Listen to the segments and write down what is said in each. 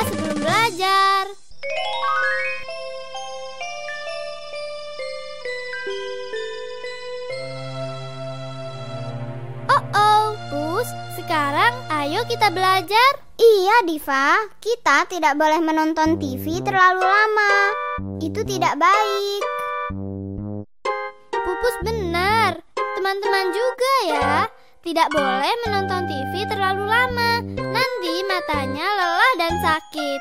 Sebelum belajar. Oh oh, Pus, sekarang ayo kita belajar. Iya, Diva, kita tidak boleh menonton TV terlalu lama. Itu tidak baik. Pupus benar, teman-teman juga ya. Tidak boleh menonton TV terlalu lama. Nanti matanya lelah dan sakit.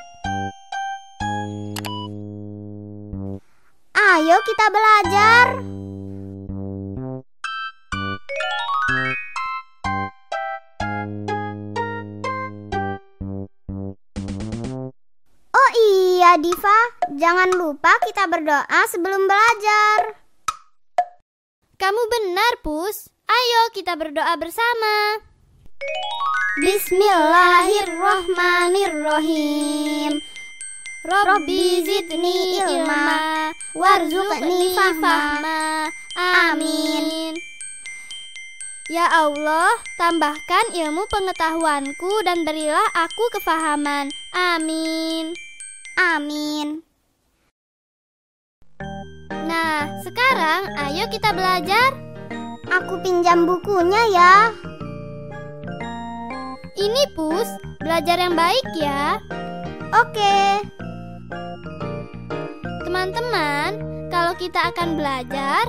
Ayo kita belajar. Oh iya, Diva. Jangan lupa kita berdoa sebelum belajar. Kamu benar, Pus. Ayo kita berdoa bersama. Bismillahirrohmanirrohim. Robbi zidni ilma warzuqni fahma. Amin. Ya Allah, tambahkan ilmu pengetahuanku dan berilah aku kefahaman. Amin. Amin. Nah, sekarang ayo kita belajar. Aku pinjam bukunya ya. Ini Pus, belajar yang baik ya. Oke. Teman-teman, kalau kita akan belajar,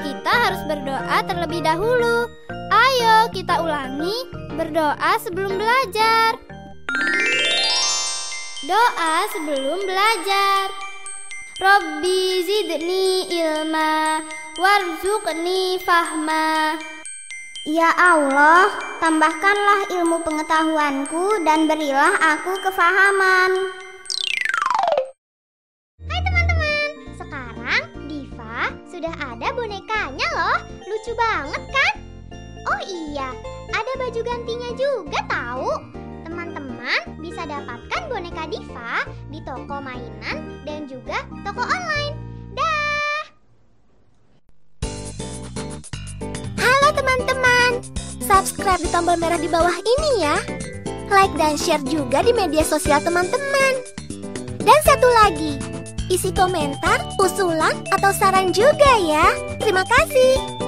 kita harus berdoa terlebih dahulu. Ayo kita ulangi berdoa sebelum belajar. Doa sebelum belajar. Robbi zidni ilma warzuqni fahma. Ya Allah, tambahkanlah ilmu pengetahuanku dan berilah aku kefahaman. Hai teman-teman, sekarang Diva sudah ada bonekanya loh. Lucu banget kan? Oh iya, ada baju gantinya juga tahu. Bisa dapatkan boneka Diva di toko mainan dan juga toko online. Dah. Halo teman-teman, subscribe di tombol merah di bawah ini ya. Like dan share juga di media sosial teman-teman. Dan satu lagi, isi komentar, usulan, atau saran juga ya. Terima kasih.